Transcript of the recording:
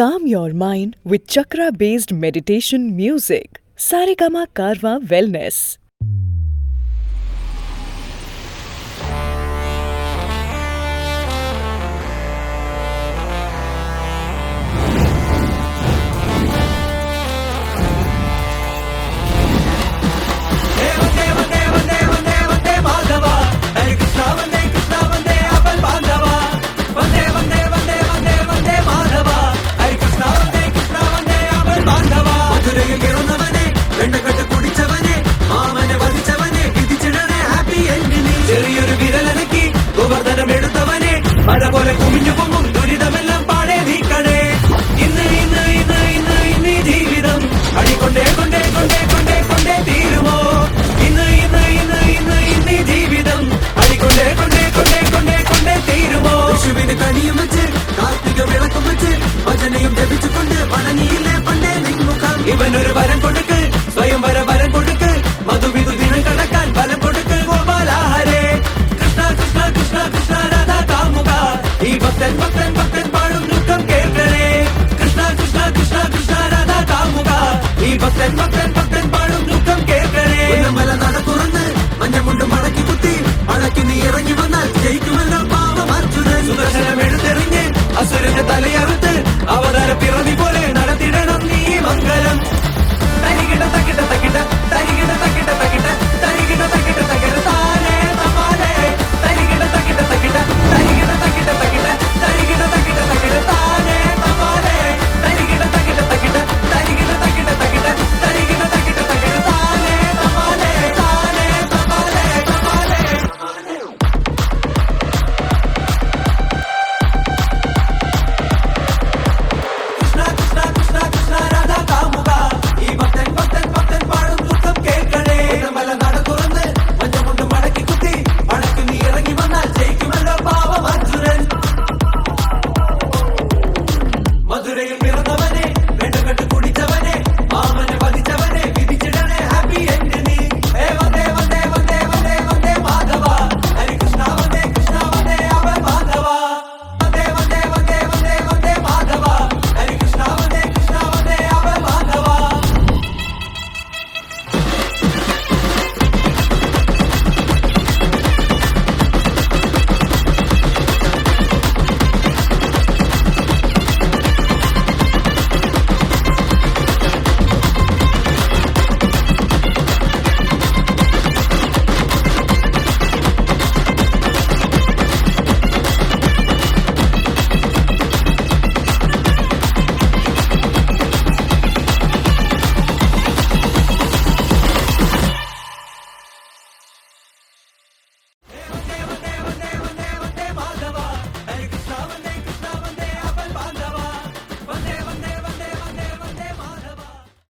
Calm your mind with chakra based meditation music. Sarigama Karva Wellness. ഇവനൊരു വരം കൊടുക്ക് സ്വയം വര വരം കൊടുക്ക് മധുവിധു ദിനം കടക്കാൻ ബലം കൊടുക്ക് ഗോപാലാഹരേ. കൃഷ്ണ കൃഷ്ണ കൃഷ്ണ കൃഷ്ണ രാധ കാമുക. ഈ ഭക്തൻ ഭക്തൻ ഭക്തൻ പാടും ദുഃഖം കേൾക്കണേ. കൃഷ്ണ കൃഷ്ണ കൃഷ്ണ കൃഷ്ണ രാധ കാമുക. ഈ ഭക്തൻ ഭക്തൻ ഭക്തൻ പാടും ദുഃഖം കേൾക്കണേ. മല നട തുറന്ന് മഞ്ഞമുണ്ട് മടക്കി കുത്തി മടക്കി നീ ഇറങ്ങി വന്നാൽ ജയിക്കുമെന്ന പാവം അർജുനൻ. സുദർശനം എഴുത്തെറിഞ്ഞ് അസുരന്റെ തലയറുത്ത്